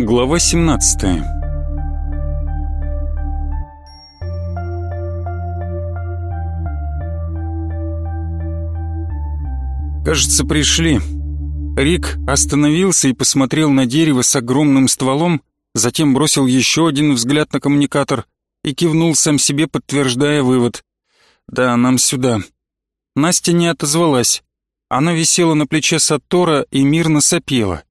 Глава 17 Кажется, пришли. Рик остановился и посмотрел на дерево с огромным стволом, затем бросил еще один взгляд на коммуникатор и кивнул сам себе, подтверждая вывод. «Да, нам сюда». Настя не отозвалась. Она висела на плече Саттора и мирно сопела.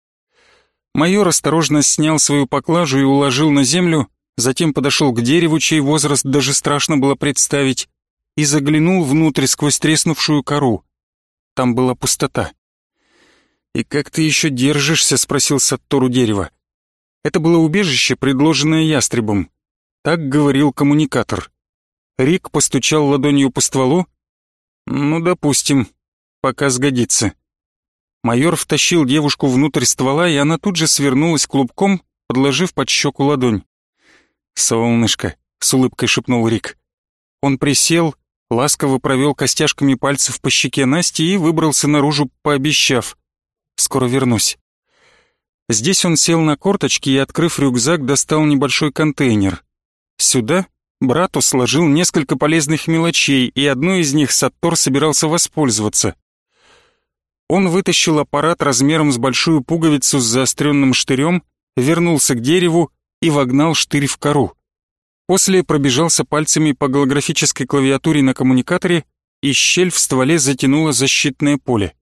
Майор осторожно снял свою поклажу и уложил на землю, затем подошел к дереву, чей возраст даже страшно было представить, и заглянул внутрь сквозь треснувшую кору. Там была пустота. «И как ты еще держишься?» — спросил Саттору дерева. Это было убежище, предложенное ястребом. Так говорил коммуникатор. Рик постучал ладонью по стволу. «Ну, допустим, пока сгодится». Майор втащил девушку внутрь ствола, и она тут же свернулась клубком, подложив под щеку ладонь. «Солнышко», — с улыбкой шепнул Рик. Он присел, ласково провел костяшками пальцев по щеке Насти и выбрался наружу, пообещав. «Скоро вернусь». Здесь он сел на корточки и, открыв рюкзак, достал небольшой контейнер. Сюда брату сложил несколько полезных мелочей, и одной из них Саттор собирался воспользоваться. Он вытащил аппарат размером с большую пуговицу с заостренным штырем, вернулся к дереву и вогнал штырь в кору. После пробежался пальцами по голографической клавиатуре на коммуникаторе, и щель в стволе затянула защитное поле.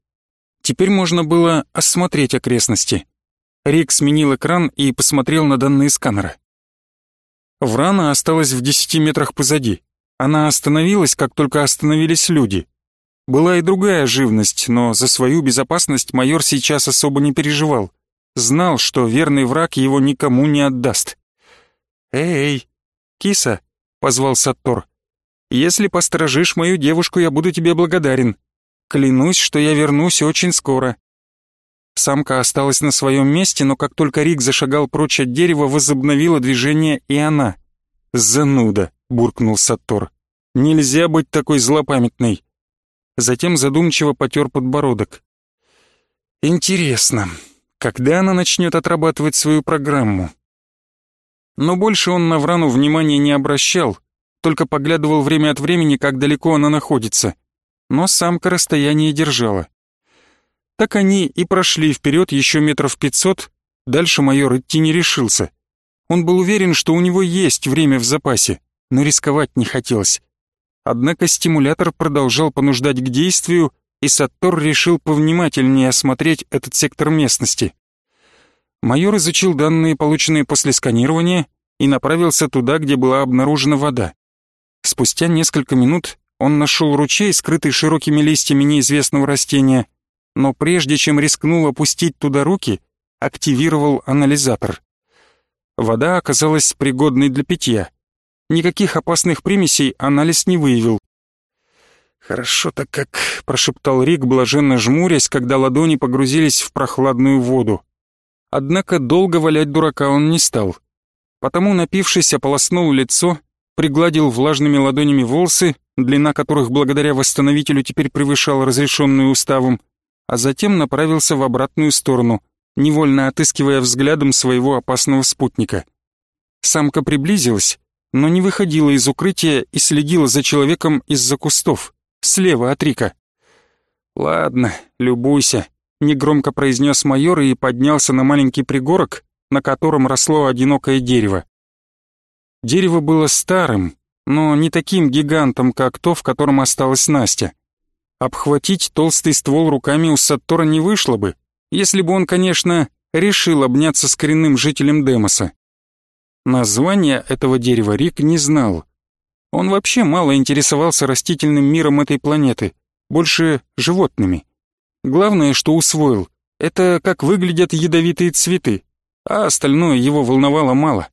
Теперь можно было осмотреть окрестности. Рик сменил экран и посмотрел на данные сканера. Врана осталась в десяти метрах позади. Она остановилась, как только остановились люди. Была и другая живность, но за свою безопасность майор сейчас особо не переживал. Знал, что верный враг его никому не отдаст. «Эй, киса!» — позвал Саттор. «Если посторожишь мою девушку, я буду тебе благодарен. Клянусь, что я вернусь очень скоро». Самка осталась на своем месте, но как только Рик зашагал прочь от дерева, возобновила движение и она. «Зануда!» — буркнул Саттор. «Нельзя быть такой злопамятной!» Затем задумчиво потер подбородок. «Интересно, когда она начнет отрабатывать свою программу?» Но больше он на Врану внимания не обращал, только поглядывал время от времени, как далеко она находится. Но самка расстояние держала. Так они и прошли вперед еще метров пятьсот, дальше майор идти не решился. Он был уверен, что у него есть время в запасе, но рисковать не хотелось. Однако стимулятор продолжал понуждать к действию, и Саттор решил повнимательнее осмотреть этот сектор местности. Майор изучил данные, полученные после сканирования, и направился туда, где была обнаружена вода. Спустя несколько минут он нашел ручей, скрытый широкими листьями неизвестного растения, но прежде чем рискнул опустить туда руки, активировал анализатор. Вода оказалась пригодной для питья. Никаких опасных примесей анализ не выявил. «Хорошо-то как», — прошептал Рик, блаженно жмурясь, когда ладони погрузились в прохладную воду. Однако долго валять дурака он не стал. Потому, напившись, ополоснул лицо, пригладил влажными ладонями волосы, длина которых благодаря восстановителю теперь превышала разрешенную уставом, а затем направился в обратную сторону, невольно отыскивая взглядом своего опасного спутника. Самка приблизилась, но не выходила из укрытия и следила за человеком из-за кустов, слева от Рика. «Ладно, любуйся», — негромко произнес майор и поднялся на маленький пригорок, на котором росло одинокое дерево. Дерево было старым, но не таким гигантом, как то, в котором осталась Настя. Обхватить толстый ствол руками у Саттора не вышло бы, если бы он, конечно, решил обняться с коренным жителем Демоса. Название этого дерева Рик не знал. Он вообще мало интересовался растительным миром этой планеты, больше животными. Главное, что усвоил, это как выглядят ядовитые цветы, а остальное его волновало мало.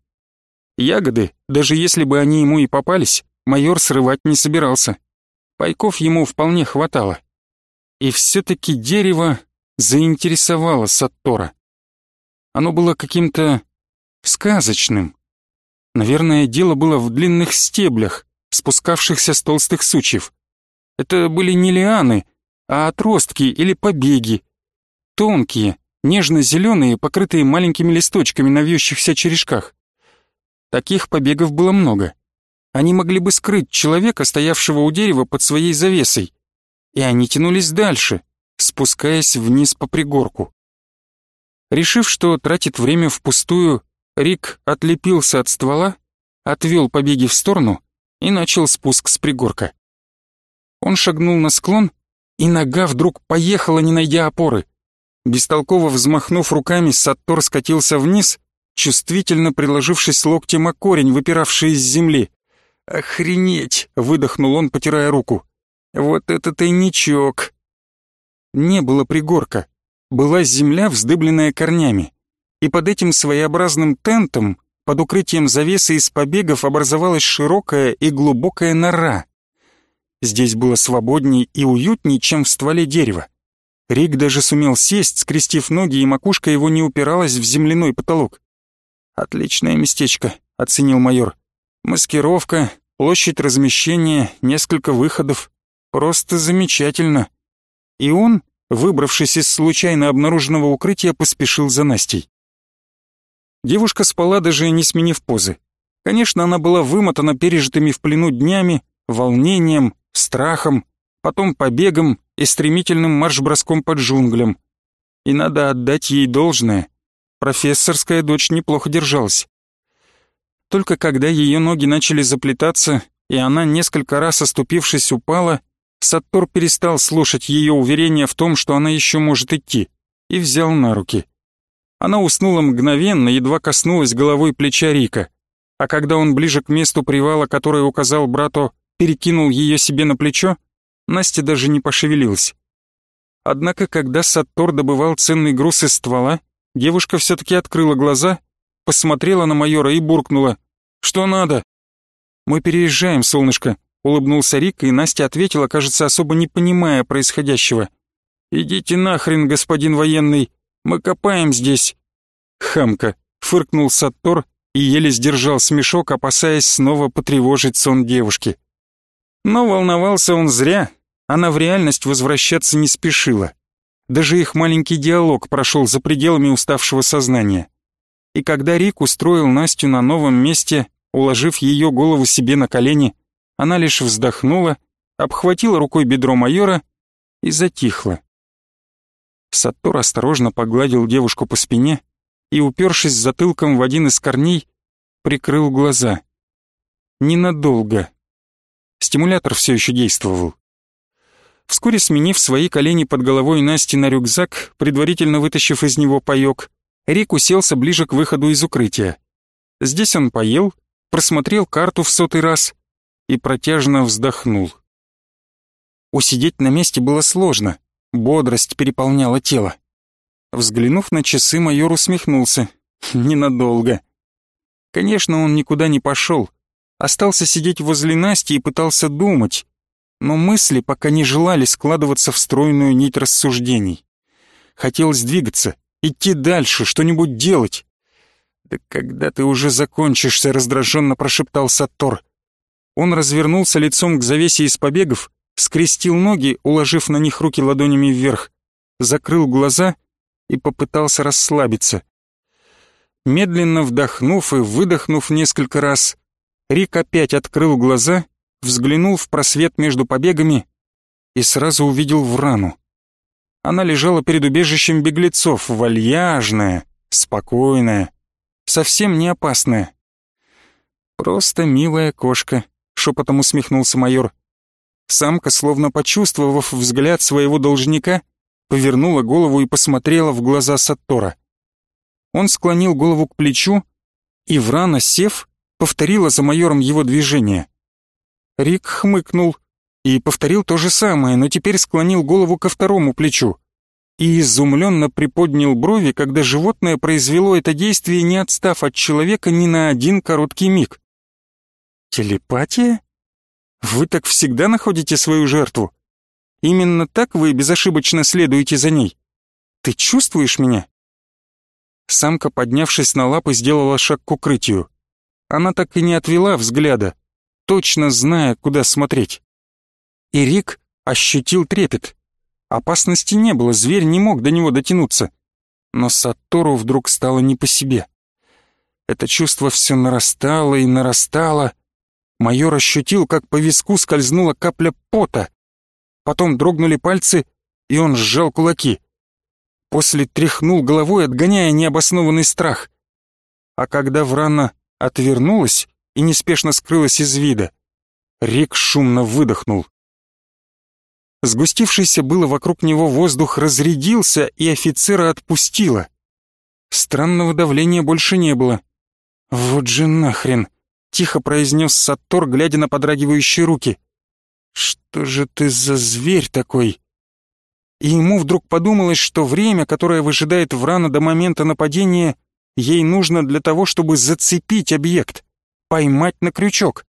Ягоды, даже если бы они ему и попались, майор срывать не собирался. Пайков ему вполне хватало. И все-таки дерево заинтересовало Саттора. Оно было каким-то сказочным, Наверное, дело было в длинных стеблях, спускавшихся с толстых сучьев. Это были не лианы, а отростки или побеги. Тонкие, нежно-зеленые, покрытые маленькими листочками на вьющихся черешках. Таких побегов было много. Они могли бы скрыть человека, стоявшего у дерева под своей завесой. И они тянулись дальше, спускаясь вниз по пригорку. Решив, что тратит время впустую, Рик отлепился от ствола, отвел побеги в сторону и начал спуск с пригорка. Он шагнул на склон, и нога вдруг поехала, не найдя опоры. Бестолково взмахнув руками, Саттор скатился вниз, чувствительно приложившись локтем о корень, выпиравший из земли. «Охренеть!» — выдохнул он, потирая руку. «Вот это тайничок!» Не было пригорка. Была земля, вздыбленная корнями. И под этим своеобразным тентом, под укрытием завесы из побегов, образовалась широкая и глубокая нора. Здесь было свободней и уютней, чем в стволе дерева. Рик даже сумел сесть, скрестив ноги, и макушка его не упиралась в земляной потолок. «Отличное местечко», — оценил майор. «Маскировка, площадь размещения, несколько выходов. Просто замечательно». И он, выбравшись из случайно обнаруженного укрытия, поспешил за Настей. Девушка спала, даже не сменив позы. Конечно, она была вымотана пережитыми в плену днями, волнением, страхом, потом побегом и стремительным марш-броском под джунглям. И надо отдать ей должное. Профессорская дочь неплохо держалась. Только когда ее ноги начали заплетаться, и она, несколько раз оступившись, упала, Саттор перестал слушать ее уверения в том, что она еще может идти, и взял на руки. Она уснула мгновенно, едва коснулась головой плеча Рика, а когда он ближе к месту привала, который указал брату, перекинул ее себе на плечо, Настя даже не пошевелилась. Однако, когда Саттор добывал ценный груз из ствола, девушка все-таки открыла глаза, посмотрела на майора и буркнула. «Что надо?» «Мы переезжаем, солнышко», — улыбнулся Рик, и Настя ответила, кажется, особо не понимая происходящего. «Идите нахрен, господин военный, мы копаем здесь». «Хамка», — фыркнул Саттор и еле сдержал смешок, опасаясь снова потревожить сон девушки. Но волновался он зря, она в реальность возвращаться не спешила. Даже их маленький диалог прошел за пределами уставшего сознания. И когда Рик устроил Настю на новом месте, уложив ее голову себе на колени, она лишь вздохнула, обхватила рукой бедро майора и затихла. Саттор осторожно погладил девушку по спине и, упершись затылком в один из корней, прикрыл глаза. Ненадолго, Стимулятор все еще действовал. Вскоре сменив свои колени под головой Насти на рюкзак, предварительно вытащив из него паёк, Рик уселся ближе к выходу из укрытия. Здесь он поел, просмотрел карту в сотый раз и протяжно вздохнул. Усидеть на месте было сложно, бодрость переполняла тело. Взглянув на часы, майор усмехнулся. Ненадолго. Конечно, он никуда не пошел, остался сидеть возле Насти и пытался думать, но мысли пока не желали складываться в стройную нить рассуждений. Хотелось двигаться, идти дальше, что-нибудь делать. «Да когда ты уже закончишься?» — раздраженно прошептал Саттор. Он развернулся лицом к завесе из побегов, скрестил ноги, уложив на них руки ладонями вверх, закрыл глаза и попытался расслабиться. Медленно вдохнув и выдохнув несколько раз, Рик опять открыл глаза, взглянул в просвет между побегами и сразу увидел Врану. Она лежала перед убежищем беглецов, вальяжная, спокойная, совсем не опасная. «Просто милая кошка», — шепотом усмехнулся майор. Самка, словно почувствовав взгляд своего должника, повернула голову и посмотрела в глаза Саттора. Он склонил голову к плечу, и Врана, сев, повторила за майором его движение. Рик хмыкнул и повторил то же самое, но теперь склонил голову ко второму плечу и изумленно приподнял брови, когда животное произвело это действие, не отстав от человека ни на один короткий миг. «Телепатия? Вы так всегда находите свою жертву? Именно так вы безошибочно следуете за ней? Ты чувствуешь меня?» Самка, поднявшись на лапы, сделала шаг к укрытию она так и не отвела взгляда, точно зная, куда смотреть. И Рик ощутил трепет. Опасности не было, зверь не мог до него дотянуться. но Саттору вдруг стало не по себе. Это чувство все нарастало и нарастало. Майор ощутил, как по виску скользнула капля пота. Потом дрогнули пальцы, и он сжал кулаки. После тряхнул головой, отгоняя необоснованный страх. А когда Врана отвернулась и неспешно скрылась из вида, Рик шумно выдохнул. Сгустившийся было вокруг него воздух разрядился, и офицера отпустило. Странного давления больше не было. «Вот же нахрен!» — тихо произнес Саттор, глядя на подрагивающие руки. «Что же ты за зверь такой?» И ему вдруг подумалось, что время, которое выжидает Врана до момента нападения, ей нужно для того, чтобы зацепить объект, поймать на крючок.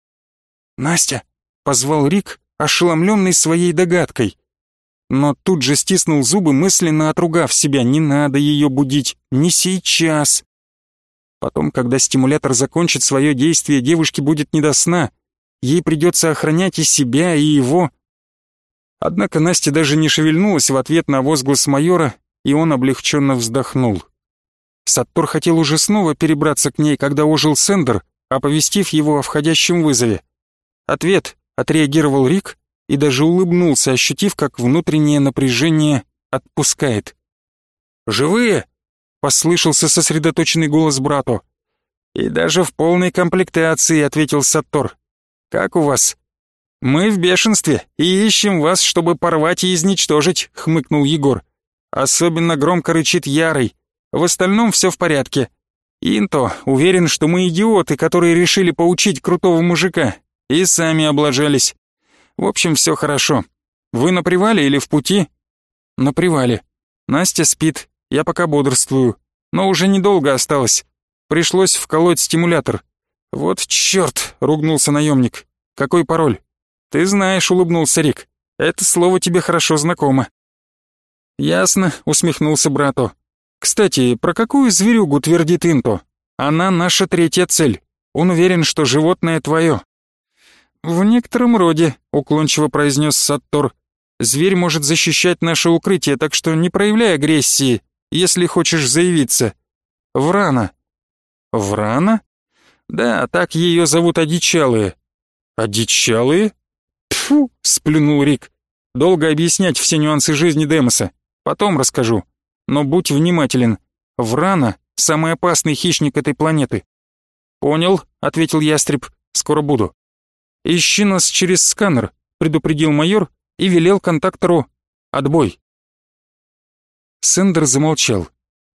«Настя!» — позвал Рик, ошеломленный своей догадкой. Но тут же стиснул зубы, мысленно отругав себя, не надо ее будить, не сейчас. Потом, когда стимулятор закончит свое действие, девушке будет не до сна. Ей придется охранять и себя, и его. Однако Настя даже не шевельнулась в ответ на возглас майора, и он облегченно вздохнул. Саттор хотел уже снова перебраться к ней, когда ожил Сендер, оповестив его о входящем вызове. Ответ отреагировал Рик и даже улыбнулся, ощутив, как внутреннее напряжение отпускает. «Живые?» — послышался сосредоточенный голос брату. «И даже в полной комплектации», — ответил Саттор. «Как у вас?» «Мы в бешенстве и ищем вас, чтобы порвать и изничтожить», — хмыкнул Егор. «Особенно громко рычит Ярый. В остальном все в порядке. Инто уверен, что мы идиоты, которые решили поучить крутого мужика, и сами облажались. В общем, все хорошо. Вы на привале или в пути? На привале. Настя спит, я пока бодрствую. Но уже недолго осталось. Пришлось вколоть стимулятор. Вот черт, ругнулся наемник. Какой пароль? Ты знаешь, улыбнулся Рик. Это слово тебе хорошо знакомо. Ясно, усмехнулся брату. Кстати, про какую зверюгу твердит Инто? Она наша третья цель. Он уверен, что животное твое. «В некотором роде», — уклончиво произнес Саттор. «Зверь может защищать наше укрытие, так что не проявляй агрессии, если хочешь заявиться. Врана». «Врана?» «Да, так ее зовут одичалые». «Одичалые?» «Тьфу!» — сплюнул Рик. «Долго объяснять все нюансы жизни Демоса. Потом расскажу. Но будь внимателен. Врана — самый опасный хищник этой планеты». «Понял», — ответил ястреб. «Скоро буду». «Ищи нас через сканер», — предупредил майор и велел контактору «Отбой». Сендер замолчал.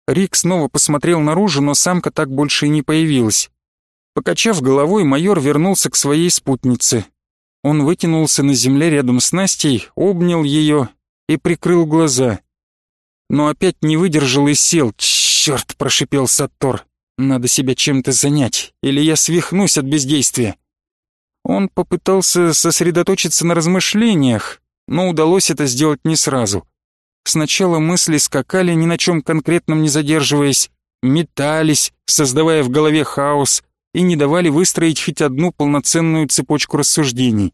Рик снова посмотрел наружу, но самка так больше и не появилась. Покачав головой, майор вернулся к своей спутнице. Он вытянулся на земле рядом с Настей, обнял ее и прикрыл глаза. Но опять не выдержал и сел. «Черт!» — прошипел Саттор. «Надо себя чем-то занять, или я свихнусь от бездействия». Он попытался сосредоточиться на размышлениях, но удалось это сделать не сразу. Сначала мысли скакали, ни на чем конкретном не задерживаясь, метались, создавая в голове хаос, и не давали выстроить хоть одну полноценную цепочку рассуждений.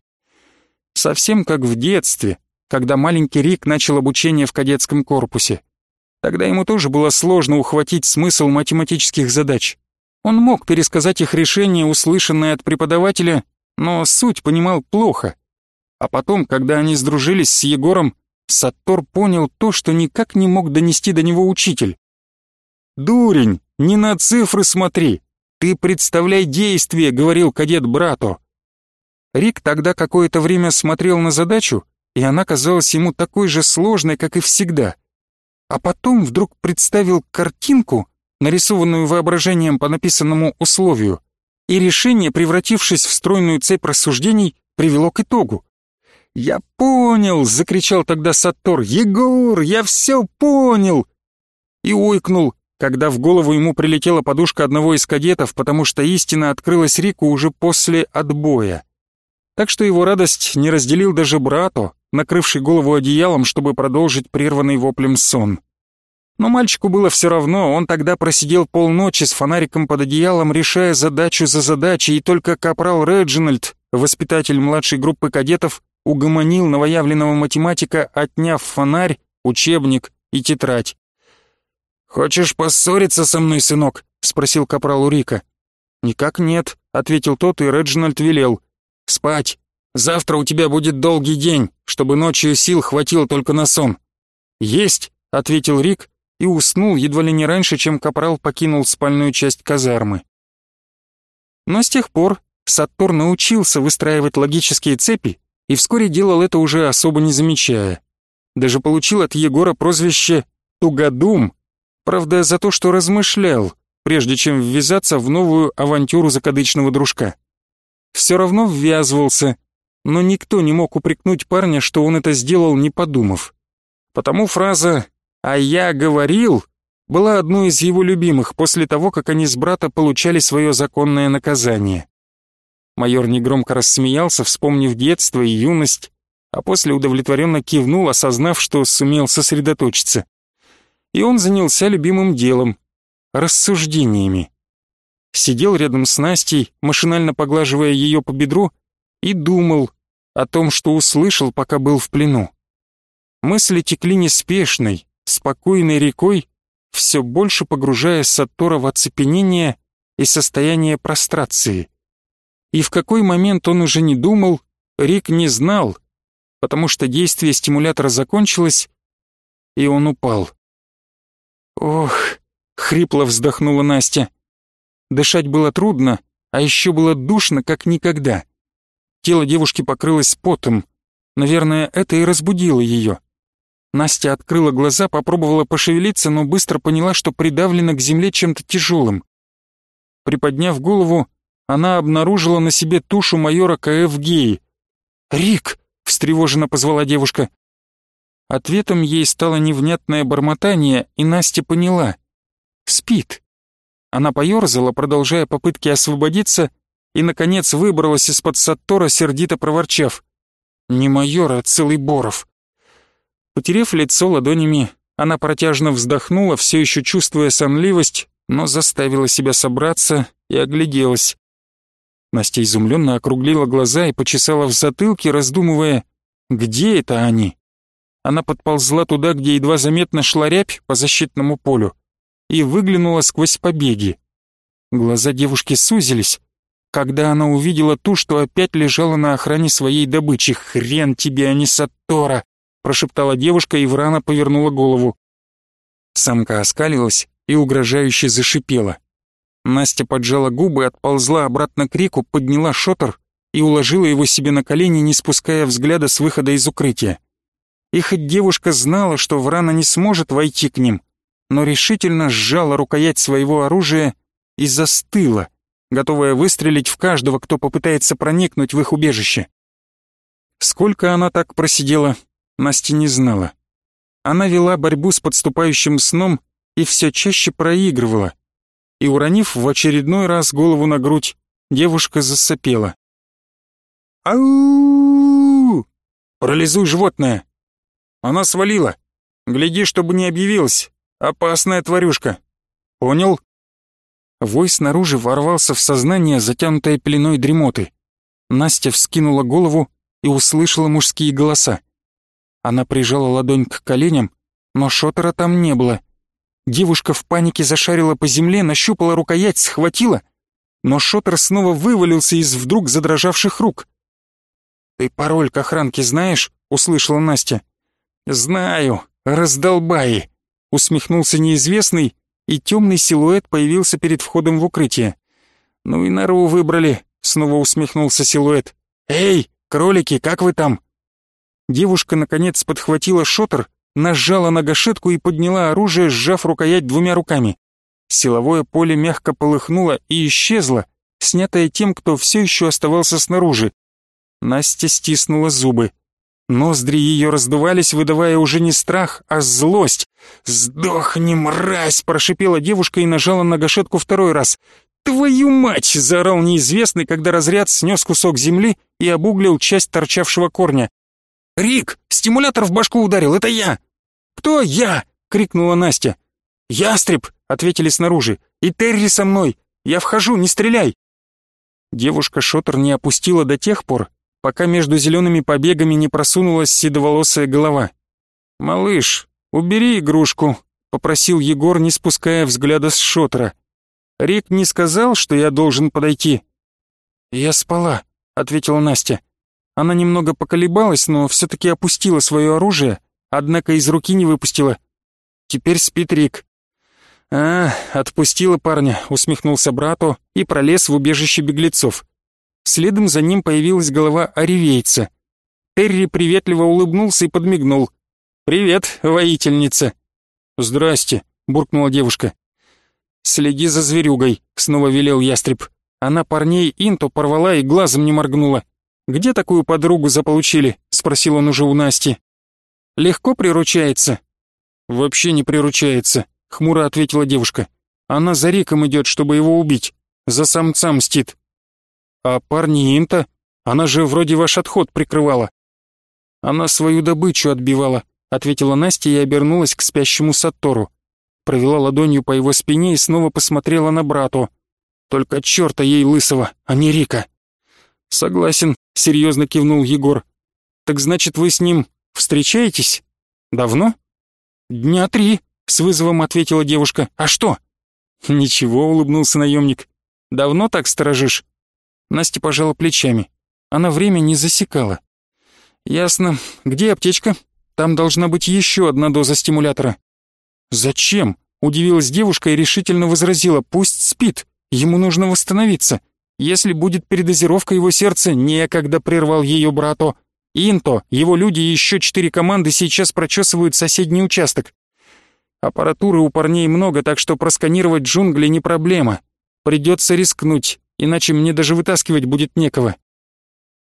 Совсем как в детстве, когда маленький Рик начал обучение в кадетском корпусе. Тогда ему тоже было сложно ухватить смысл математических задач. Он мог пересказать их решение, услышанное от преподавателя, но суть понимал плохо. А потом, когда они сдружились с Егором, Саттор понял то, что никак не мог донести до него учитель. «Дурень, не на цифры смотри, ты представляй действие», — говорил кадет брату. Рик тогда какое-то время смотрел на задачу, и она казалась ему такой же сложной, как и всегда. А потом вдруг представил картинку, нарисованную воображением по написанному условию и решение, превратившись в стройную цепь рассуждений, привело к итогу. «Я понял!» — закричал тогда Саттор. «Егор, я все понял!» И ойкнул, когда в голову ему прилетела подушка одного из кадетов, потому что истина открылась Рику уже после отбоя. Так что его радость не разделил даже брату, накрывший голову одеялом, чтобы продолжить прерванный воплем сон. Но мальчику было все равно, он тогда просидел полночи с фонариком под одеялом, решая задачу за задачей, и только капрал Реджинальд, воспитатель младшей группы кадетов, угомонил новоявленного математика, отняв фонарь, учебник и тетрадь. «Хочешь поссориться со мной, сынок?» — спросил капрал у Рика. «Никак нет», — ответил тот, и Реджинальд велел. «Спать. Завтра у тебя будет долгий день, чтобы ночью сил хватило только на сон». «Есть», — ответил Рик и уснул едва ли не раньше, чем капрал покинул спальную часть казармы. Но с тех пор Саттор научился выстраивать логические цепи и вскоре делал это уже особо не замечая. Даже получил от Егора прозвище «Тугодум», правда, за то, что размышлял, прежде чем ввязаться в новую авантюру закадычного дружка. Все равно ввязывался, но никто не мог упрекнуть парня, что он это сделал, не подумав. Потому фраза «а я говорил» была одной из его любимых после того, как они с брата получали свое законное наказание. Майор негромко рассмеялся, вспомнив детство и юность, а после удовлетворенно кивнул, осознав, что сумел сосредоточиться. И он занялся любимым делом — рассуждениями. Сидел рядом с Настей, машинально поглаживая ее по бедру, и думал о том, что услышал, пока был в плену. Мысли текли неспешной, спокойной рекой, все больше погружая Сатора в оцепенение и состояние прострации. И в какой момент он уже не думал, Рик не знал, потому что действие стимулятора закончилось, и он упал. «Ох!» — хрипло вздохнула Настя. Дышать было трудно, а еще было душно, как никогда. Тело девушки покрылось потом. Наверное, это и разбудило ее. Настя открыла глаза, попробовала пошевелиться, но быстро поняла, что придавлена к земле чем-то тяжелым. Приподняв голову, она обнаружила на себе тушу майора КФ Геи. «Рик!» — встревоженно позвала девушка. Ответом ей стало невнятное бормотание, и Настя поняла. Спит. Она поёрзала, продолжая попытки освободиться, и, наконец, выбралась из-под Саттора, сердито проворчав. «Не майор, а целый Боров». Потерев лицо ладонями, она протяжно вздохнула, все еще чувствуя сонливость, но заставила себя собраться и огляделась. Настя изумленно округлила глаза и почесала в затылке, раздумывая, где это они. Она подползла туда, где едва заметно шла рябь по защитному полю, и выглянула сквозь побеги. Глаза девушки сузились, когда она увидела ту, что опять лежала на охране своей добычи. «Хрен тебе, а не Саттора!» прошептала девушка и Врана повернула голову. Самка оскалилась и угрожающе зашипела. Настя поджала губы, отползла обратно к Рику, подняла шотер и уложила его себе на колени, не спуская взгляда с выхода из укрытия. И хоть девушка знала, что Врана не сможет войти к ним, но решительно сжала рукоять своего оружия и застыла, готовая выстрелить в каждого, кто попытается проникнуть в их убежище. Сколько она так просидела, Настя не знала. Она вела борьбу с подступающим сном и все чаще проигрывала. И уронив в очередной раз голову на грудь, девушка засопела. «Ау! Пролезуй, животное!» Она свалила. Гляди, чтобы не объявилась. Опасная тварюшка. Понял? Вой снаружи ворвался в сознание, затянутое пеленой дремоты. Настя вскинула голову и услышала мужские голоса. Она прижала ладонь к коленям, но шотера там не было. Девушка в панике зашарила по земле, нащупала рукоять, схватила, но шотер снова вывалился из вдруг задрожавших рук. «Ты пароль к охранке знаешь?» — услышала Настя. «Знаю, раздолбай!» — усмехнулся неизвестный, и темный силуэт появился перед входом в укрытие. «Ну и нору выбрали», — снова усмехнулся силуэт. «Эй, кролики, как вы там?» Девушка, наконец, подхватила шотер, нажала на гашетку и подняла оружие, сжав рукоять двумя руками. Силовое поле мягко полыхнуло и исчезло, снятое тем, кто все еще оставался снаружи. Настя стиснула зубы. Ноздри ее раздувались, выдавая уже не страх, а злость. «Сдохни, мразь!» — прошипела девушка и нажала на гашетку второй раз. «Твою мать!» — заорал неизвестный, когда разряд снес кусок земли и обуглил часть торчавшего корня. «Рик, стимулятор в башку ударил, это я!» «Кто я?» — крикнула Настя. «Ястреб!» — ответили снаружи. «И Терри со мной! Я вхожу, не стреляй!» Девушка шотер не опустила до тех пор, пока между зелеными побегами не просунулась седоволосая голова. «Малыш, убери игрушку», — попросил Егор, не спуская взгляда с шотера. «Рик не сказал, что я должен подойти?» «Я спала», — ответила Настя. Она немного поколебалась, но все-таки опустила свое оружие, однако из руки не выпустила. Теперь спит Рик. «А, отпустила парня», — усмехнулся брату и пролез в убежище беглецов. Следом за ним появилась голова оревейца. Терри приветливо улыбнулся и подмигнул. «Привет, воительница!» «Здрасте», — буркнула девушка. «Следи за зверюгой», — снова велел ястреб. Она парней инто порвала и глазом не моргнула. «Где такую подругу заполучили?» — спросил он уже у Насти. «Легко приручается?» «Вообще не приручается», — хмуро ответила девушка. «Она за Риком идет, чтобы его убить. За самца мстит». «А парни инто? Она же вроде ваш отход прикрывала». «Она свою добычу отбивала», — ответила Настя и обернулась к спящему Саттору. Провела ладонью по его спине и снова посмотрела на брату. «Только черта ей лысого, а не Рика!» «Согласен», — серьезно кивнул Егор. «Так значит, вы с ним встречаетесь? Давно?» «Дня три», — с вызовом ответила девушка. «А что?» «Ничего», — улыбнулся наемник. «Давно так сторожишь?» Настя пожала плечами. Она время не засекала. «Ясно. Где аптечка? Там должна быть еще одна доза стимулятора». «Зачем?» — удивилась девушка и решительно возразила. «Пусть спит. Ему нужно восстановиться. Если будет передозировка его сердца, некогда прервал ее брату. Инто, его люди и еще четыре команды сейчас прочесывают соседний участок. Аппаратуры у парней много, так что просканировать джунгли не проблема. Придется рискнуть, иначе мне даже вытаскивать будет некого.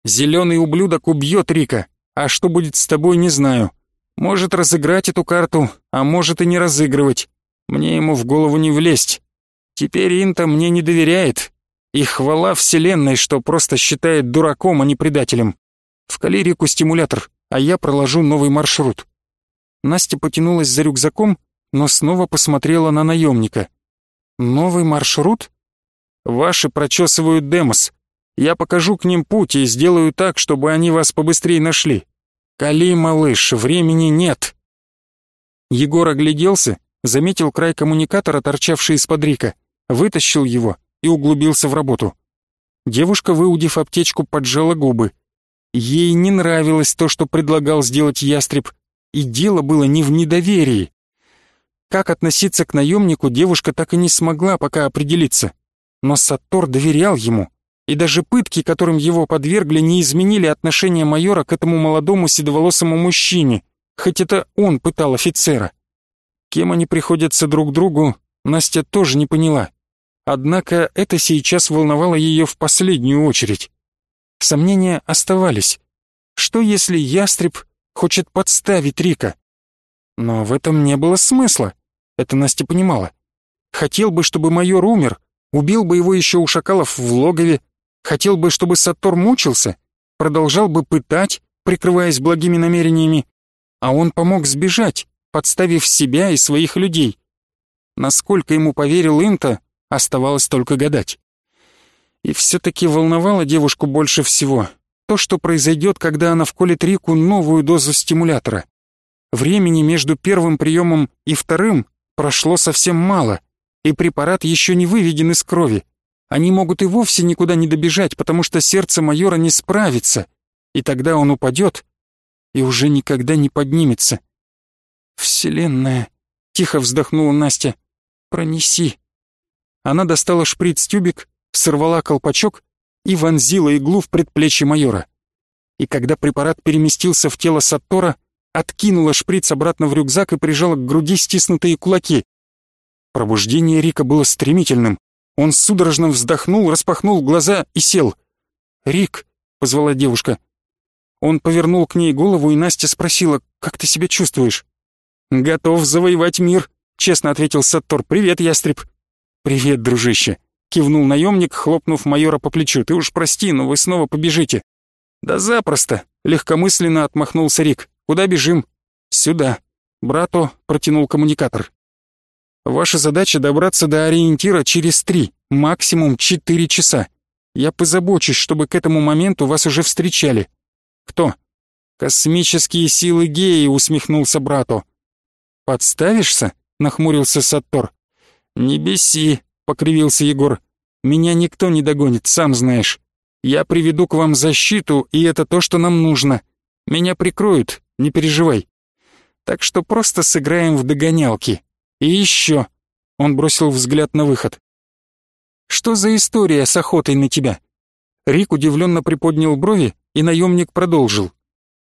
Зеленый ублюдок убьет Рика, а что будет с тобой, не знаю. Может разыграть эту карту, а может и не разыгрывать. Мне ему в голову не влезть. Теперь Инта мне не доверяет. И хвала вселенной, что просто считает дураком, а не предателем. Вкали Рику стимулятор, а я проложу новый маршрут. Настя потянулась за рюкзаком, но снова посмотрела на наемника. «Новый маршрут?» «Ваши прочесывают Демос. Я покажу к ним путь и сделаю так, чтобы они вас побыстрее нашли. Кали, малыш, времени нет». Егор огляделся, заметил край коммуникатора, торчавший из-под Рика, вытащил его и углубился в работу. Девушка, выудив аптечку, поджала губы. Ей не нравилось то, что предлагал сделать ястреб, и дело было не в недоверии. Как относиться к наемнику, девушка так и не смогла пока определиться. Но Саттор доверял ему и даже пытки, которым его подвергли, не изменили отношение майора к этому молодому седоволосому мужчине, хоть это он пытал офицера. Кем они приходятся друг другу, Настя тоже не поняла. Однако это сейчас волновало ее в последнюю очередь. Сомнения оставались. Что если ястреб хочет подставить Рика? Но в этом не было смысла, это Настя понимала. Хотел бы, чтобы майор умер, убил бы его еще у шакалов в логове, Хотел бы, чтобы Сатор мучился, продолжал бы пытать, прикрываясь благими намерениями, а он помог сбежать, подставив себя и своих людей. Насколько ему поверил Инта, оставалось только гадать. И все-таки волновало девушку больше всего то, что произойдет, когда она вколет Рику новую дозу стимулятора. Времени между первым приемом и вторым прошло совсем мало, и препарат еще не выведен из крови. Они могут и вовсе никуда не добежать, потому что сердце майора не справится, и тогда он упадет и уже никогда не поднимется. «Вселенная!» — тихо вздохнула Настя. «Пронеси!» Она достала шприц-тюбик, сорвала колпачок и вонзила иглу в предплечье майора. И когда препарат переместился в тело Саттора, откинула шприц обратно в рюкзак и прижала к груди стиснутые кулаки. Пробуждение Рика было стремительным. Он судорожно вздохнул, распахнул глаза и сел. «Рик», — позвала девушка. Он повернул к ней голову, и Настя спросила, «Как ты себя чувствуешь?» «Готов завоевать мир», — честно ответил Саттор. «Привет, ястреб». «Привет, дружище», — кивнул наемник, хлопнув майора по плечу. «Ты уж прости, но вы снова побежите». «Да запросто», — легкомысленно отмахнулся Рик. «Куда бежим?» «Сюда». Брату протянул коммуникатор. Ваша задача добраться до ориентира через три, максимум четыре часа. Я позабочусь, чтобы к этому моменту вас уже встречали. Кто? Космические силы геи, усмехнулся брату. Подставишься? — нахмурился Саттор. «Не беси», — покривился Егор. «Меня никто не догонит, сам знаешь. Я приведу к вам защиту, и это то, что нам нужно. Меня прикроют, не переживай. Так что просто сыграем в догонялки. И еще...» Он бросил взгляд на выход. «Что за история с охотой на тебя?» Рик удивленно приподнял брови, и наемник продолжил.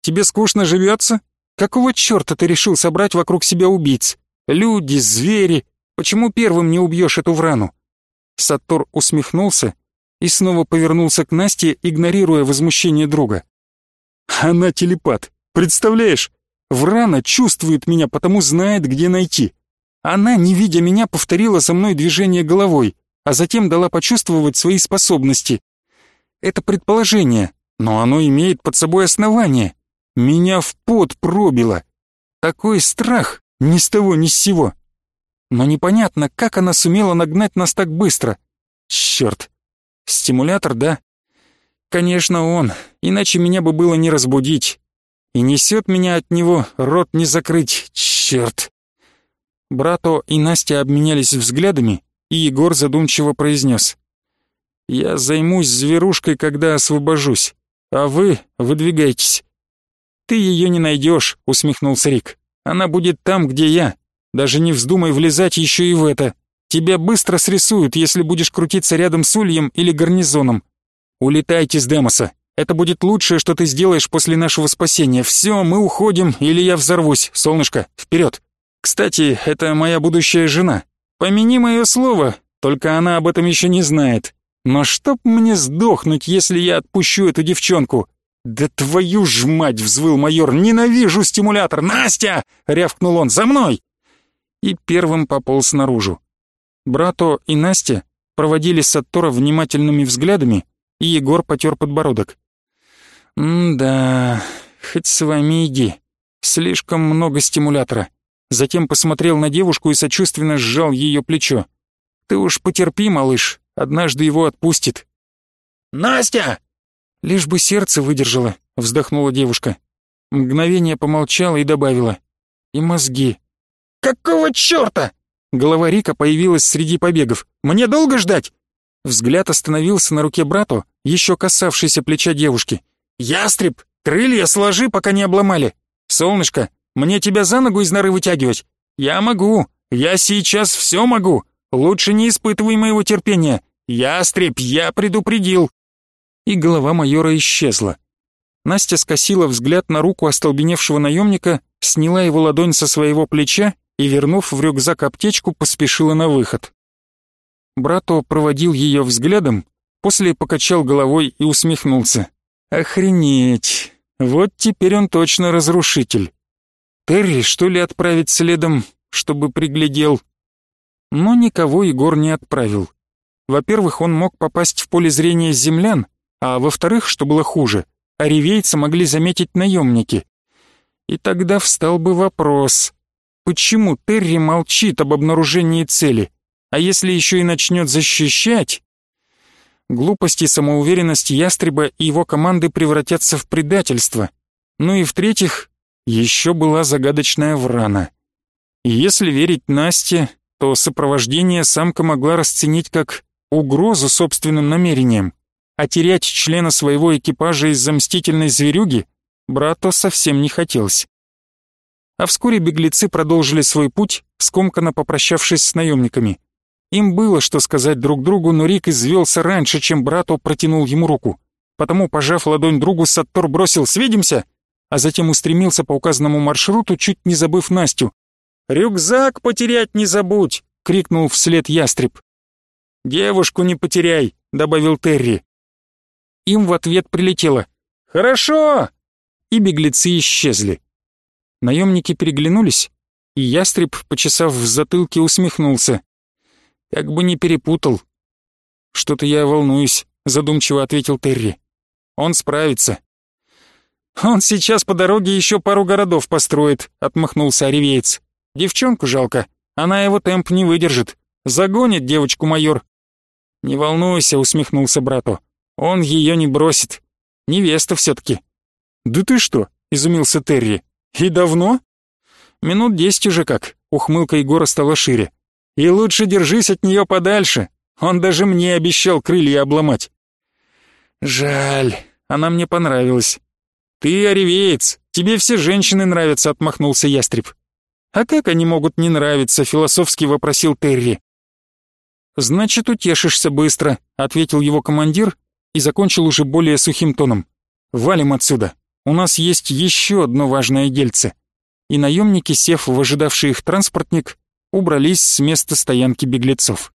«Тебе скучно живется? Какого черта ты решил собрать вокруг себя убийц? Люди, звери. Почему первым не убьешь эту врану?» Саттор усмехнулся и снова повернулся к Насте, игнорируя возмущение друга. «Она телепат, представляешь? Врана чувствует меня, потому знает, где найти. Она, не видя меня, повторила за мной движение головой, а затем дала почувствовать свои способности. Это предположение, но оно имеет под собой основание. Меня в пот пробило. Такой страх ни с того ни с сего. Но непонятно, как она сумела нагнать нас так быстро. Черт. Стимулятор, да? Конечно, он, иначе меня бы было не разбудить. И несет меня от него, рот не закрыть, черт. Брато и Настя обменялись взглядами, и Егор задумчиво произнес. «Я займусь зверушкой, когда освобожусь, а вы выдвигайтесь». «Ты ее не найдешь», — усмехнулся Рик. «Она будет там, где я. Даже не вздумай влезать еще и в это. Тебя быстро срисуют, если будешь крутиться рядом с Ульем или гарнизоном. Улетайте с Демоса. Это будет лучшее, что ты сделаешь после нашего спасения. Все, мы уходим, или я взорвусь. Солнышко, вперед!» Кстати, это моя будущая жена. Помяни мое слово, только она об этом еще не знает. Но чтоб мне сдохнуть, если я отпущу эту девчонку? Да твою ж мать, взвыл майор, ненавижу стимулятор. Настя! рявкнул он, за мной! И первым пополз наружу. Брато и Настя проводили Саттора внимательными взглядами, и Егор потер подбородок. «М-да, хоть с вами иди. Слишком много стимулятора затем посмотрел на девушку и сочувственно сжал ее плечо. «Ты уж потерпи, малыш, однажды его отпустит». «Настя!» «Лишь бы сердце выдержало», — вздохнула девушка. Мгновение помолчала и добавила. «И мозги». «Какого чёрта?» Голова Рика появилась среди побегов. «Мне долго ждать?» Взгляд остановился на руке брату, еще касавшейся плеча девушки. «Ястреб, крылья сложи, пока не обломали. Солнышко, мне тебя за ногу из норы вытягивать? Я могу. Я сейчас все могу. Лучше не испытывай моего терпения. Ястреб, я предупредил. И голова майора исчезла. Настя скосила взгляд на руку остолбеневшего наемника, сняла его ладонь со своего плеча и, вернув в рюкзак аптечку, поспешила на выход. Брато проводил ее взглядом, после покачал головой и усмехнулся. «Охренеть! Вот теперь он точно разрушитель. Терри, что ли, отправить следом, чтобы приглядел? Но никого Егор не отправил. Во-первых, он мог попасть в поле зрения землян, а во-вторых, что было хуже, оревейца могли заметить наемники. И тогда встал бы вопрос, почему Терри молчит об обнаружении цели, а если еще и начнет защищать? Глупость и самоуверенность ястреба и его команды превратятся в предательство. Ну и в-третьих, еще была загадочная врана. И если верить Насте, то сопровождение самка могла расценить как угрозу собственным намерениям, а терять члена своего экипажа из-за мстительной зверюги брату совсем не хотелось. А вскоре беглецы продолжили свой путь, скомканно попрощавшись с наемниками. Им было что сказать друг другу, но Рик извелся раньше, чем брату протянул ему руку. Потому, пожав ладонь другу, Саттор бросил «Свидимся!» а затем устремился по указанному маршруту, чуть не забыв Настю. «Рюкзак потерять не забудь!» — крикнул вслед ястреб. «Девушку не потеряй!» — добавил Терри. Им в ответ прилетело. «Хорошо!» И беглецы исчезли. Наемники переглянулись, и ястреб, почесав в затылке, усмехнулся. «Как бы не перепутал». «Что-то я волнуюсь», — задумчиво ответил Терри. «Он справится». «Он сейчас по дороге еще пару городов построит», — отмахнулся оревеец. «Девчонку жалко, она его темп не выдержит. Загонит девочку майор». «Не волнуйся», — усмехнулся брату. «Он ее не бросит. Невеста все-таки». «Да ты что?» — изумился Терри. «И давно?» Минут десять уже как, ухмылка Егора стала шире. И лучше держись от нее подальше, он даже мне обещал крылья обломать. Жаль, она мне понравилась. Ты оревеец, тебе все женщины нравятся, отмахнулся ястреб. А как они могут не нравиться, философски вопросил Терри. Значит, утешишься быстро, ответил его командир и закончил уже более сухим тоном. Валим отсюда. У нас есть еще одно важное дельце. И наемники, сев в ожидавший их транспортник, убрались с места стоянки беглецов.